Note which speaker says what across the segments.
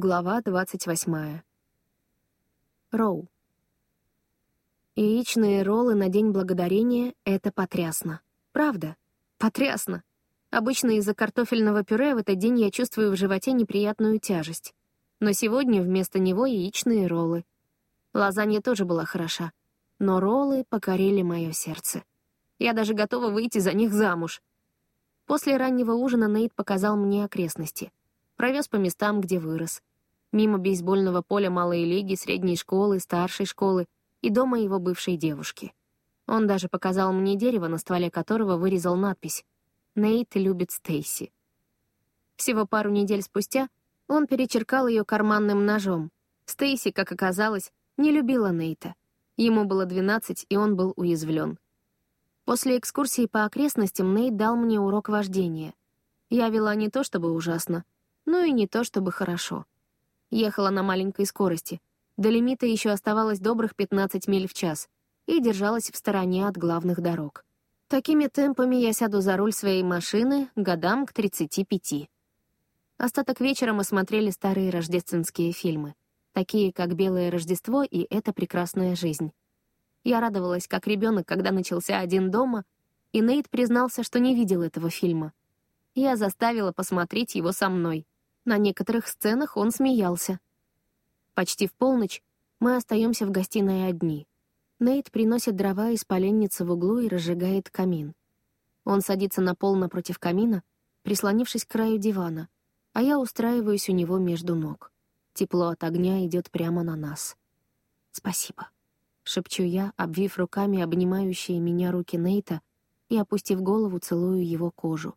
Speaker 1: Глава 28. Роу. Яичные роллы на День Благодарения — это потрясно. Правда, потрясно. Обычно из-за картофельного пюре в этот день я чувствую в животе неприятную тяжесть. Но сегодня вместо него яичные роллы. Лазанья тоже была хороша. Но роллы покорили мое сердце. Я даже готова выйти за них замуж. После раннего ужина Нейт показал мне окрестности. Провез по местам, где вырос мимо бейсбольного поля малой лиги, средней школы, старшей школы и дома его бывшей девушки. Он даже показал мне дерево, на стволе которого вырезал надпись «Нейт любит Стейси». Всего пару недель спустя он перечеркал ее карманным ножом. Стейси, как оказалось, не любила Нейта. Ему было 12, и он был уязвлен. После экскурсии по окрестностям Нейт дал мне урок вождения. Я вела не то чтобы ужасно, но и не то чтобы хорошо — Ехала на маленькой скорости. До лимита еще оставалось добрых 15 миль в час и держалась в стороне от главных дорог. Такими темпами я сяду за руль своей машины годам к 35. Остаток вечера мы смотрели старые рождественские фильмы, такие как «Белое Рождество» и «Это прекрасная жизнь». Я радовалась, как ребенок, когда начался «Один дома», и Нейт признался, что не видел этого фильма. Я заставила посмотреть его со мной — на некоторых сценах он смеялся. Почти в полночь мы остаемся в гостиной одни. Нейт приносит дрова из поленницы в углу и разжигает камин. Он садится на пол напротив камина, прислонившись к краю дивана, а я устраиваюсь у него между ног. Тепло от огня идет прямо на нас. «Спасибо», — шепчу я, обвив руками обнимающие меня руки Нейта и, опустив голову, целую его кожу.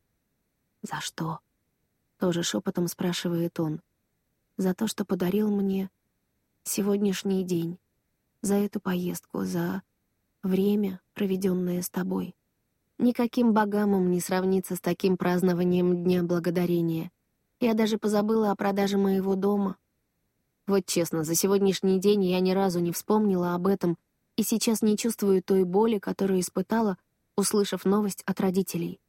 Speaker 1: «За что?» Тоже шепотом спрашивает он. За то, что подарил мне сегодняшний день. За эту поездку, за время, проведенное с тобой. Никаким богамом не сравнится с таким празднованием Дня Благодарения. Я даже позабыла о продаже моего дома. Вот честно, за сегодняшний день я ни разу не вспомнила об этом и сейчас не чувствую той боли, которую испытала, услышав новость от родителей.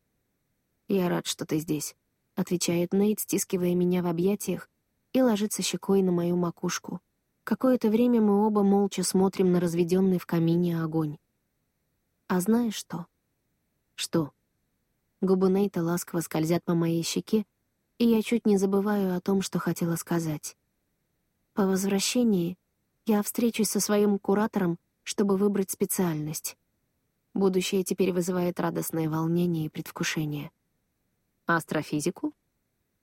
Speaker 1: Я рад, что ты здесь. — отвечает Нейт, стискивая меня в объятиях и ложится щекой на мою макушку. Какое-то время мы оба молча смотрим на разведенный в камине огонь. «А знаешь что?» «Что?» Губы Нейта ласково скользят по моей щеке, и я чуть не забываю о том, что хотела сказать. По возвращении я встречусь со своим куратором, чтобы выбрать специальность. Будущее теперь вызывает радостное волнение и предвкушение. Астрофизику?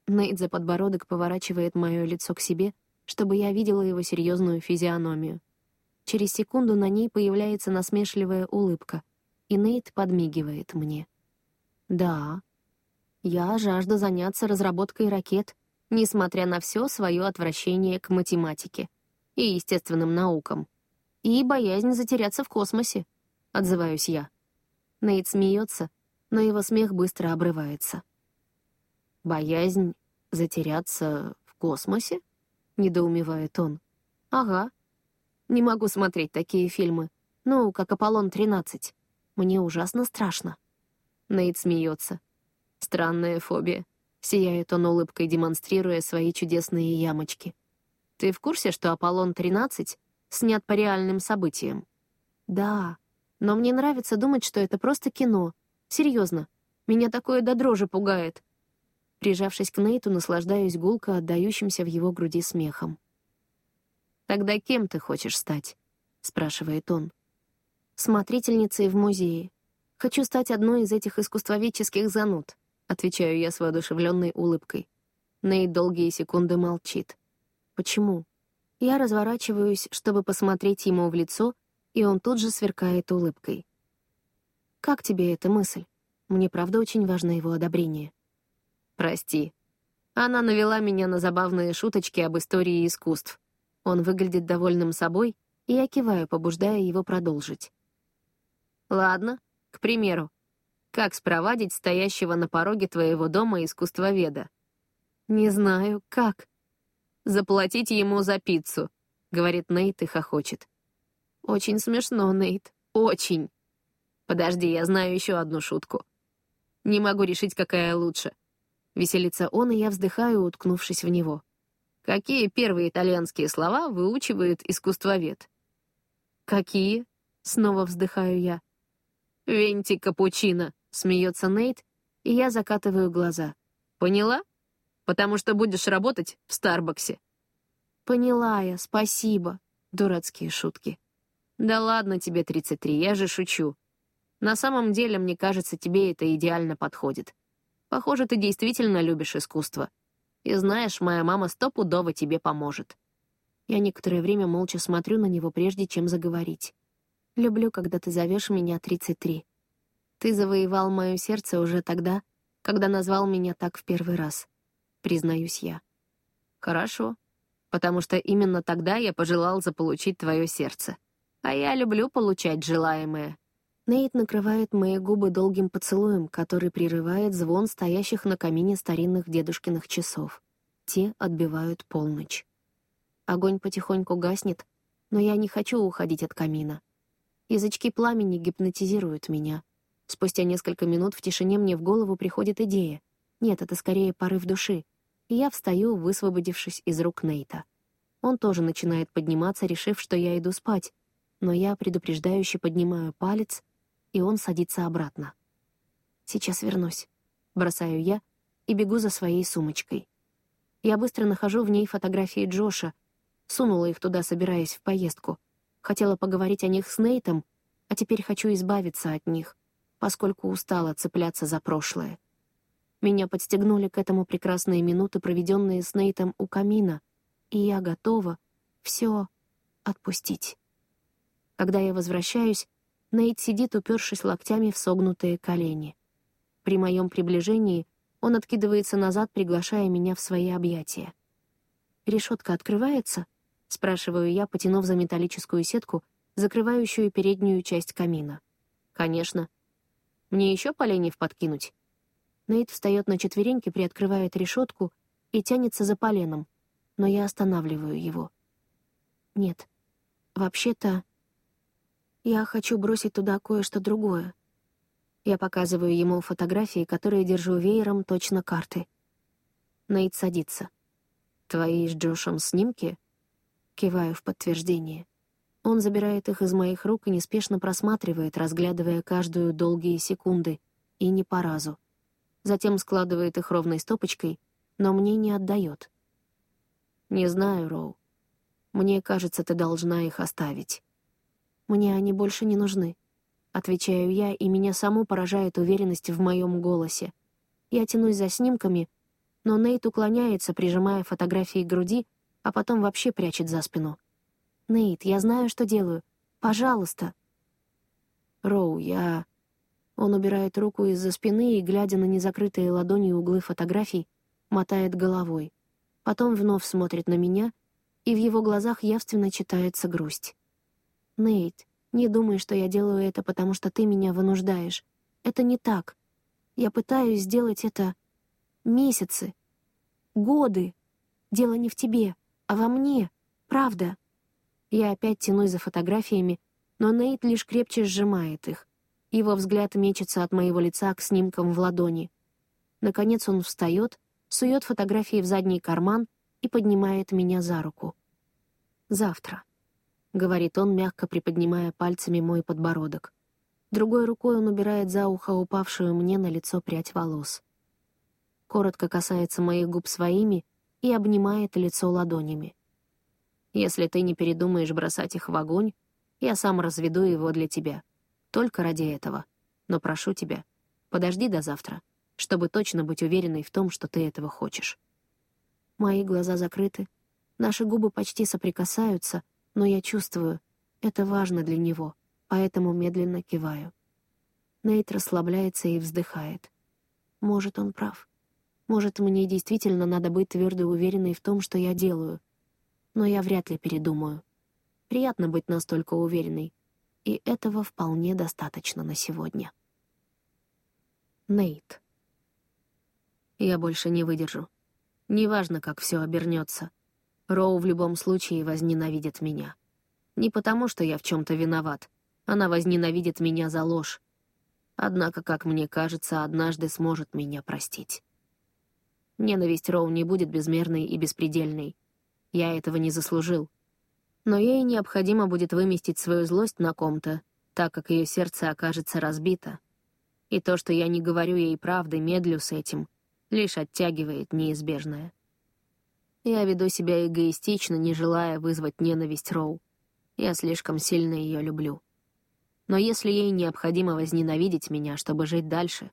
Speaker 1: Нейт за подбородок поворачивает мое лицо к себе, чтобы я видела его серьезную физиономию. Через секунду на ней появляется насмешливая улыбка, и Нейт подмигивает мне. «Да, я жажду заняться разработкой ракет, несмотря на все свое отвращение к математике и естественным наукам, и боязнь затеряться в космосе», — отзываюсь я. Нейт смеется, но его смех быстро обрывается. «Боязнь затеряться в космосе?» — недоумевает он. «Ага. Не могу смотреть такие фильмы. Ну, как «Аполлон-13». Мне ужасно страшно». Нейт смеется. «Странная фобия». Сияет он улыбкой, демонстрируя свои чудесные ямочки. «Ты в курсе, что «Аполлон-13» снят по реальным событиям?» «Да, но мне нравится думать, что это просто кино. Серьезно, меня такое до дрожи пугает. Прижавшись к Нейту, наслаждаюсь гулко отдающимся в его груди смехом. «Тогда кем ты хочешь стать?» — спрашивает он. «Смотрительницей в музее. Хочу стать одной из этих искусствоведческих зануд», — отвечаю я с воодушевленной улыбкой. Нейт долгие секунды молчит. «Почему?» Я разворачиваюсь, чтобы посмотреть ему в лицо, и он тут же сверкает улыбкой. «Как тебе эта мысль? Мне правда очень важно его одобрение». «Прости». Она навела меня на забавные шуточки об истории искусств. Он выглядит довольным собой, и я киваю, побуждая его продолжить. «Ладно, к примеру, как спровадить стоящего на пороге твоего дома искусствоведа?» «Не знаю, как?» «Заплатить ему за пиццу», — говорит Нейт и хохочет. «Очень смешно, Нейт, очень». «Подожди, я знаю еще одну шутку. Не могу решить, какая лучше. Веселится он, и я вздыхаю, уткнувшись в него. Какие первые итальянские слова выучивает искусствовед? Какие? Снова вздыхаю я. «Венти капучино», — смеется Нейт, и я закатываю глаза. «Поняла? Потому что будешь работать в Старбаксе». «Поняла я, спасибо». Дурацкие шутки. «Да ладно тебе, 33, я же шучу. На самом деле, мне кажется, тебе это идеально подходит. Похоже, ты действительно любишь искусство. И знаешь, моя мама стопудово тебе поможет». Я некоторое время молча смотрю на него, прежде чем заговорить. «Люблю, когда ты зовешь меня 33. Ты завоевал мое сердце уже тогда, когда назвал меня так в первый раз. Признаюсь я. Хорошо, потому что именно тогда я пожелал заполучить твое сердце. А я люблю получать желаемое. Нейт накрывает мои губы долгим поцелуем, который прерывает звон стоящих на камине старинных дедушкиных часов. Те отбивают полночь. Огонь потихоньку гаснет, но я не хочу уходить от камина. Язычки пламени гипнотизируют меня. Спустя несколько минут в тишине мне в голову приходит идея. Нет, это скорее порыв души. И я встаю, высвободившись из рук Нейта. Он тоже начинает подниматься, решив, что я иду спать. Но я предупреждающе поднимаю палец, и он садится обратно. «Сейчас вернусь», — бросаю я и бегу за своей сумочкой. Я быстро нахожу в ней фотографии Джоша, сунула их туда, собираясь в поездку. Хотела поговорить о них с Нейтом, а теперь хочу избавиться от них поскольку устала цепляться за прошлое. Меня подстегнули к этому прекрасные минуты, проведенные с Нейтом у камина, и я готова все отпустить. Когда я возвращаюсь, Нейт сидит, упершись локтями в согнутые колени. При моем приближении он откидывается назад, приглашая меня в свои объятия. «Решетка открывается?» — спрашиваю я, потянув за металлическую сетку, закрывающую переднюю часть камина. «Конечно», мне еще поленьев подкинуть?» Нейт встает на четвереньки, приоткрывает решетку и тянется за поленом, но я останавливаю его. «Нет, вообще-то я хочу бросить туда кое-что другое». Я показываю ему фотографии, которые держу веером, точно карты. Нейт садится. «Твои с Джошем снимки?» Киваю в подтверждение. Он забирает их из моих рук и неспешно просматривает, разглядывая каждую долгие секунды, и не по разу. Затем складывает их ровной стопочкой, но мне не отдает. «Не знаю, Роу. Мне кажется, ты должна их оставить». «Мне они больше не нужны», — отвечаю я, и меня саму поражает уверенность в моем голосе. Я тянусь за снимками, но Нейт уклоняется, прижимая фотографии к груди, а потом вообще прячет за спину. «Нейт, я знаю, что делаю. Пожалуйста». «Роу, я...» Он убирает руку из-за спины и, глядя на незакрытые ладони углы фотографий, мотает головой. Потом вновь смотрит на меня, и в его глазах явственно читается грусть. «Нейт, не думай, что я делаю это, потому что ты меня вынуждаешь. Это не так. Я пытаюсь сделать это месяцы, годы. Дело не в тебе, а во мне. Правда». Я опять тянусь за фотографиями, но Нейт лишь крепче сжимает их. Его взгляд мечется от моего лица к снимкам в ладони. Наконец он встает, сует фотографии в задний карман и поднимает меня за руку. «Завтра», — говорит он, мягко приподнимая пальцами мой подбородок. Другой рукой он убирает за ухо упавшую мне на лицо прядь волос. Коротко касается моих губ своими и обнимает лицо ладонями. Если ты не передумаешь бросать их в огонь, я сам разведу его для тебя. Только ради этого. Но прошу тебя, подожди до завтра, чтобы точно быть уверенной в том, что ты этого хочешь. Мои глаза закрыты, наши губы почти соприкасаются, но я чувствую, это важно для него, поэтому медленно киваю. Нейт расслабляется и вздыхает. Может, он прав. Может, мне действительно надо быть твердо уверенной в том, что я делаю, но я вряд ли передумаю. Приятно быть настолько уверенной, и этого вполне достаточно на сегодня. Нейт. Я больше не выдержу. Неважно, как все обернется. Роу в любом случае возненавидит меня. Не потому, что я в чем-то виноват. Она возненавидит меня за ложь. Однако, как мне кажется, однажды сможет меня простить. Ненависть Роу не будет безмерной и беспредельной — я этого не заслужил. Но ей необходимо будет выместить свою злость на ком-то, так как ее сердце окажется разбито. И то, что я не говорю ей правды, медлю с этим, лишь оттягивает неизбежное. Я веду себя эгоистично, не желая вызвать ненависть Роу. Я слишком сильно ее люблю. Но если ей необходимо возненавидеть меня, чтобы жить дальше,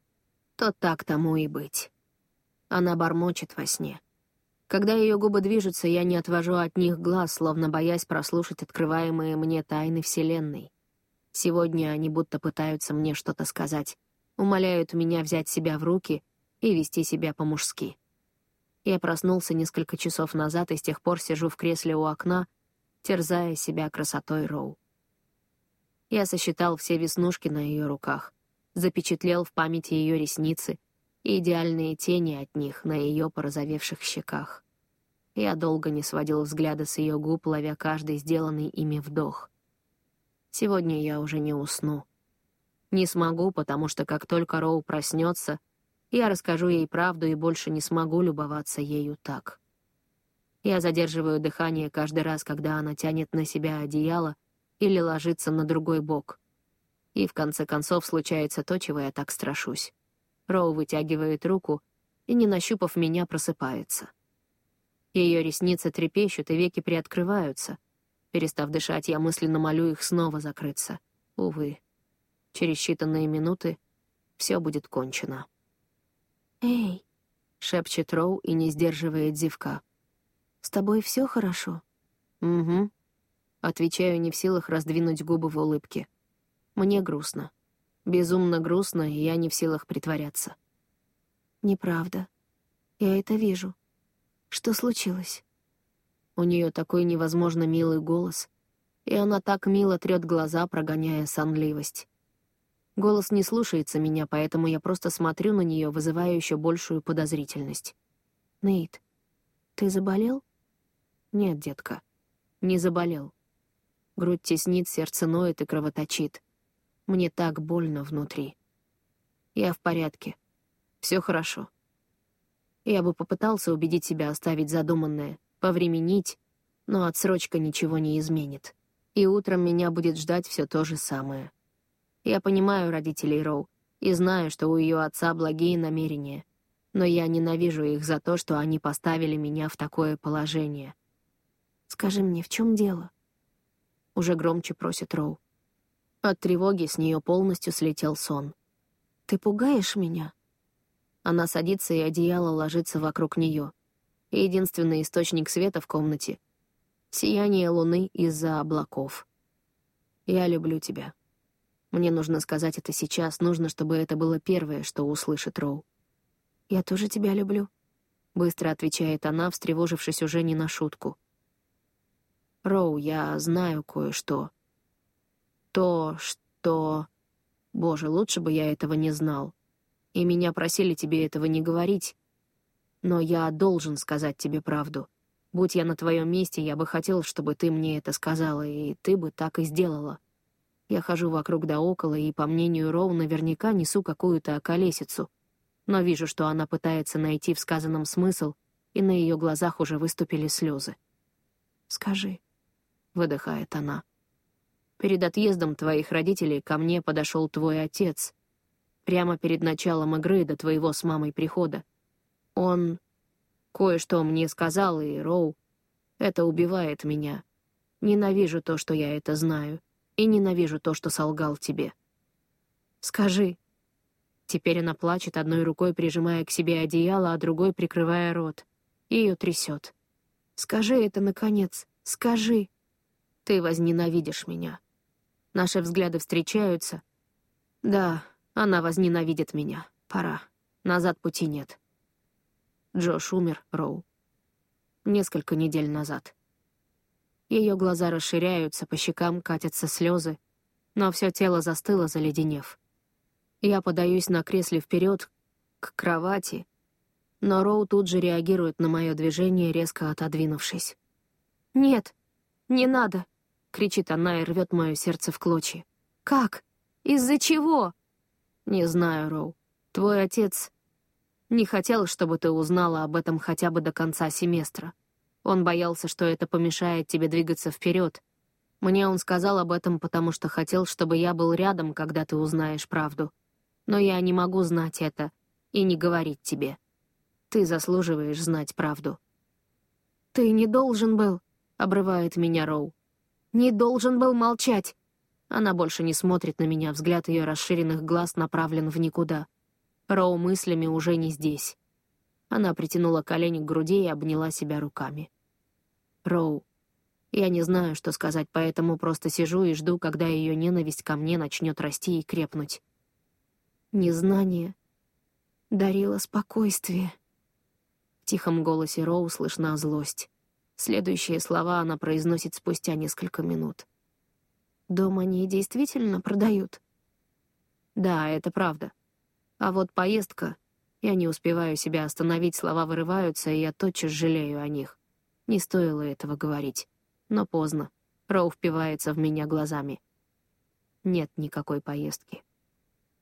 Speaker 1: то так тому и быть. Она бормочет во сне. Когда ее губы движутся, я не отвожу от них глаз, словно боясь прослушать открываемые мне тайны Вселенной. Сегодня они будто пытаются мне что-то сказать, умоляют меня взять себя в руки и вести себя по-мужски. Я проснулся несколько часов назад и с тех пор сижу в кресле у окна, терзая себя красотой Роу. Я сосчитал все веснушки на ее руках, запечатлел в памяти ее ресницы и идеальные тени от них на ее порозовевших щеках. Я долго не сводил взгляда с ее губ, ловя каждый сделанный ими вдох. Сегодня я уже не усну. Не смогу, потому что как только Роу проснется, я расскажу ей правду и больше не смогу любоваться ею так. Я задерживаю дыхание каждый раз, когда она тянет на себя одеяло или ложится на другой бок. И в конце концов случается то, чего я так страшусь. Роу вытягивает руку и, не нащупав меня, просыпается. Ее ресницы трепещут, и веки приоткрываются. Перестав дышать, я мысленно молю их снова закрыться. Увы, через считанные минуты все будет кончено. «Эй!» — шепчет Роу и не сдерживает зевка. «С тобой все хорошо?» «Угу». Отвечаю, не в силах раздвинуть губы в улыбке. Мне грустно. Безумно грустно, и я не в силах притворяться. «Неправда. Я это вижу. Что случилось?» У нее такой невозможно милый голос, и она так мило трет глаза, прогоняя сонливость. Голос не слушается меня, поэтому я просто смотрю на нее, вызывая еще большую подозрительность. «Нейт, ты заболел?» «Нет, детка, не заболел. Грудь теснит, сердце ноет и кровоточит. Мне так больно внутри. Я в порядке. Все хорошо. Я бы попытался убедить себя оставить задуманное, повременить, но отсрочка ничего не изменит. И утром меня будет ждать все то же самое. Я понимаю родителей Роу и знаю, что у ее отца благие намерения, но я ненавижу их за то, что они поставили меня в такое положение. «Скажи мне, в чем дело?» Уже громче просит Роу. От тревоги с нее полностью слетел сон. «Ты пугаешь меня?» Она садится, и одеяло ложится вокруг нее. Единственный источник света в комнате — сияние луны из-за облаков. «Я люблю тебя». Мне нужно сказать это сейчас, нужно, чтобы это было первое, что услышит Роу. «Я тоже тебя люблю», — быстро отвечает она, встревожившись уже не на шутку. «Роу, я знаю кое-что то, что... Боже, лучше бы я этого не знал. И меня просили тебе этого не говорить. Но я должен сказать тебе правду. Будь я на твоем месте, я бы хотел, чтобы ты мне это сказала, и ты бы так и сделала. Я хожу вокруг да около, и, по мнению Роу, наверняка несу какую-то околесицу. Но вижу, что она пытается найти в сказанном смысл, и на ее глазах уже выступили слезы. «Скажи», — выдыхает она, — Перед отъездом твоих родителей ко мне подошел твой отец. Прямо перед началом игры до твоего с мамой прихода. Он кое-что мне сказал, и Роу, это убивает меня. Ненавижу то, что я это знаю, и ненавижу то, что солгал тебе. Скажи. Теперь она плачет, одной рукой прижимая к себе одеяло, а другой прикрывая рот. Ее трясет. Скажи это, наконец, скажи. Ты возненавидишь меня. Наши взгляды встречаются. Да, она возненавидит меня. Пора. Назад пути нет. Джош умер, Роу. Несколько недель назад. Ее глаза расширяются, по щекам катятся слезы, но все тело застыло, заледенев. Я подаюсь на кресле вперед к кровати, но Роу тут же реагирует на мое движение, резко отодвинувшись. «Нет, не надо!» кричит она и рвет мое сердце в клочья. «Как? Из-за чего?» «Не знаю, Роу. Твой отец не хотел, чтобы ты узнала об этом хотя бы до конца семестра. Он боялся, что это помешает тебе двигаться вперед. Мне он сказал об этом, потому что хотел, чтобы я был рядом, когда ты узнаешь правду. Но я не могу знать это и не говорить тебе. Ты заслуживаешь знать правду. «Ты не должен был», — обрывает меня Роу. «Не должен был молчать». Она больше не смотрит на меня, взгляд ее расширенных глаз направлен в никуда. Роу мыслями уже не здесь. Она притянула колени к груди и обняла себя руками. Роу. Я не знаю, что сказать, поэтому просто сижу и жду, когда ее ненависть ко мне начнет расти и крепнуть. Незнание дарило спокойствие. В тихом голосе Роу слышна злость. Следующие слова она произносит спустя несколько минут. «Дом они действительно продают?» «Да, это правда. А вот поездка... Я не успеваю себя остановить, слова вырываются, и я тотчас жалею о них. Не стоило этого говорить. Но поздно. Роу впивается в меня глазами. Нет никакой поездки.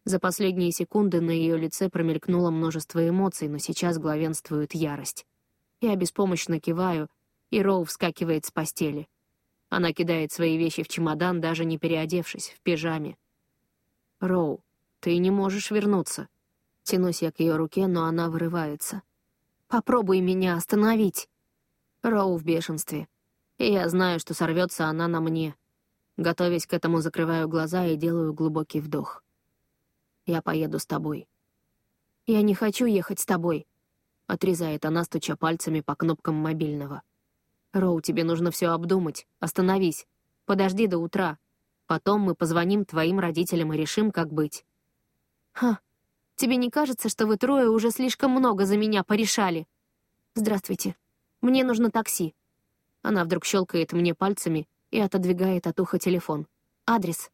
Speaker 1: За последние секунды на ее лице промелькнуло множество эмоций, но сейчас главенствует ярость. Я беспомощно киваю, и Роу вскакивает с постели. Она кидает свои вещи в чемодан, даже не переодевшись, в пижаме. «Роу, ты не можешь вернуться». Тянусь я к ее руке, но она вырывается. «Попробуй меня остановить!» Роу в бешенстве. И я знаю, что сорвется она на мне. Готовясь к этому, закрываю глаза и делаю глубокий вдох. Я поеду с тобой. «Я не хочу ехать с тобой», — отрезает она, стуча пальцами по кнопкам мобильного. «Роу, тебе нужно все обдумать. Остановись. Подожди до утра. Потом мы позвоним твоим родителям и решим, как быть». «Ха, тебе не кажется, что вы трое уже слишком много за меня порешали?» «Здравствуйте», мне нужно такси». Она вдруг щелкает мне пальцами и отодвигает от уха телефон. «Адрес».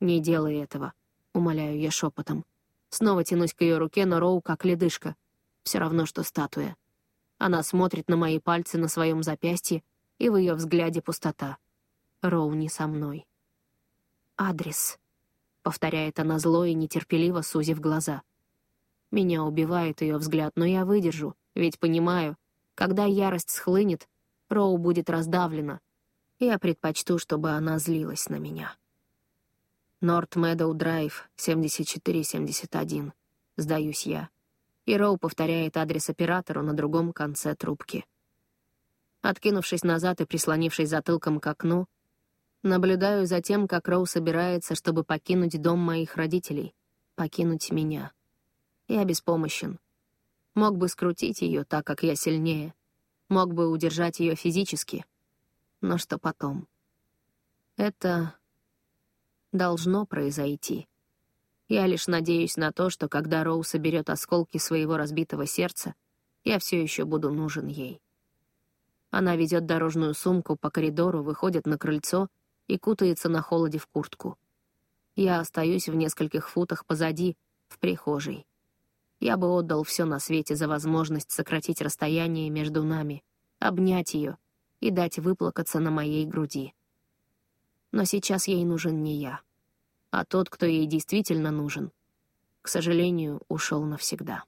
Speaker 1: «Не делай этого», — умоляю я шепотом. Снова тянусь к ее руке, но Роу как ледышка. Все равно, что статуя. Она смотрит на мои пальцы на своем запястье, и в ее взгляде пустота. Роу не со мной. «Адрес», — повторяет она зло и нетерпеливо, сузив глаза. Меня убивает ее взгляд, но я выдержу, ведь понимаю, когда ярость схлынет, Роу будет раздавлена. Я предпочту, чтобы она злилась на меня. Норт Мэдоу Драйв, 7471. Сдаюсь я. И Роу повторяет адрес оператору на другом конце трубки. Откинувшись назад и прислонившись затылком к окну, наблюдаю за тем, как Роу собирается, чтобы покинуть дом моих родителей, покинуть меня. Я беспомощен. Мог бы скрутить ее, так как я сильнее. Мог бы удержать ее физически. Но что потом? Это должно произойти. Я лишь надеюсь на то, что когда Роу соберет осколки своего разбитого сердца, я все еще буду нужен ей. Она ведет дорожную сумку по коридору, выходит на крыльцо и кутается на холоде в куртку. Я остаюсь в нескольких футах позади, в прихожей. Я бы отдал все на свете за возможность сократить расстояние между нами, обнять ее и дать выплакаться на моей груди. Но сейчас ей нужен не я, а тот, кто ей действительно нужен, к сожалению, ушел навсегда.